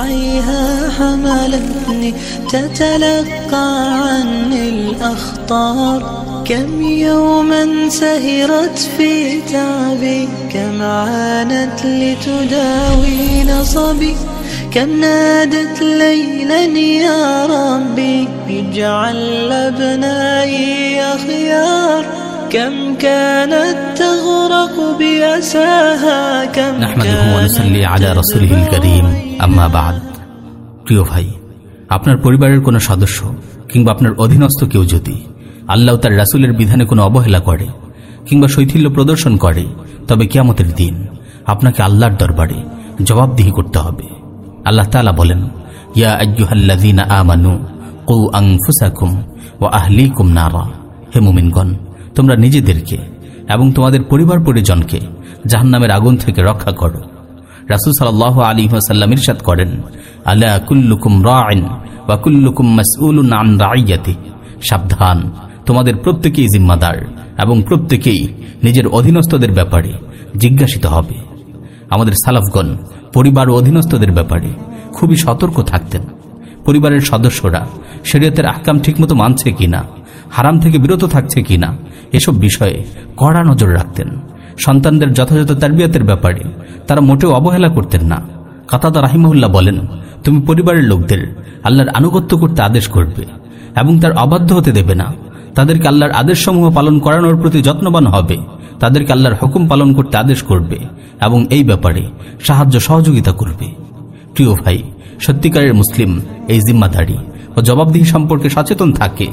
بدمعها حملتني تتلقى عني الأخطار. كم يوما سهرت في تعبي كم عانت لتداوي نصبي. كم نادت ليلا يا ربي اجعل أبنائي أخيار. كم كانت تغرق আম্মা বাদ প্রিয় ভাই, আপনার পরিবারের কোনো সদস্য কিংবা আপনার অধীনস্থ কেউ যদি আল্লাহ তার রাসূলের বিধানে কোনো অবহেলা করে কিংবা শৈথিল্য প্রদর্শন করে, তবে কিয়ামতের দিন আপনাকে আল্লাহর দরবারে জবাবদিহি করতে হবে। আল্লাহ তাআলা বলেন, ইয়া আইয়ুহাল্লাযীনা আমানু কু আনফুসাকুম ওয়া আহলিকুম নারা। হে মুমিনগণ, তোমরা নিজেদেরকে এবং তোমাদের পরিবার পরিজনকে জাহান্নামের আগুন থেকে রক্ষা করো। রাসুল সাল্লাহ আলী সাল্লাম ইরশাদ করেন, আলা কুল্লুকুম রাইন বা কুল্লুকুম আন রাইয়াতি সাবধান, তোমাদের প্রত্যেকেই জিম্মাদার এবং প্রত্যেকেই নিজের অধীনস্থদের ব্যাপারে জিজ্ঞাসিত হবে। আমাদের সালাফগণ পরিবার ও অধীনস্থদের ব্যাপারে খুবই সতর্ক থাকতেন। পরিবারের সদস্যরা শরীয়তের আহকাম ঠিকমতো মানছে কিনা হারাম থেকে বিরত থাকছে কিনা? এসব বিষয়ে কড়া নজর রাখতেন। সন্তানদের যথাযথ তারবিয়াতের ব্যাপারে তারা মোটেও অবহেলা করতেন না। কাতাদা রাহিমউল্লাহ বলেন, তুমি পরিবারের লোকদের আল্লাহর আনুগত্য করতে আদেশ করবে এবং তার অবাধ্য হতে দেবে না। তাদেরকে আল্লাহর আদেশসমূহ পালন করানোর প্রতি যত্নবান হবে। তাদেরকে আল্লাহর হুকুম পালন করতে আদেশ করবে এবং এই ব্যাপারে সাহায্য সহযোগিতা করবে। প্রিয় ভাই, সত্যিকারের মুসলিম এই জিম্মাদারি ও জবাবদিহি সম্পর্কে সচেতন থাকে।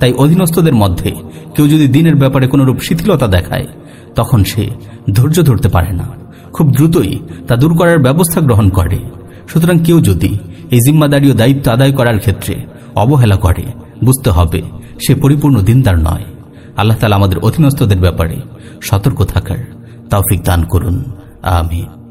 তাই অধীনস্থদের মধ্যে কেউ যদি দিনের ব্যাপারে কোনোরূপ শিথিলতা দেখায়, তখন সে ধৈর্য ধরতে পারে না। খুব দ্রুতই তা দূর করার ব্যবস্থা গ্রহণ করে। সুতরাং কেউ যদি এই জিম্মাদারি ও দায়িত্ব আদায় করার ক্ষেত্রে অবহেলা করে, বুঝতে হবে সে পরিপূর্ণ দিনদার নয়। আল্লাহ তালা আমাদের অধীনস্থদের ব্যাপারে সতর্ক থাকার তৌফিক দান করুন। আমিন।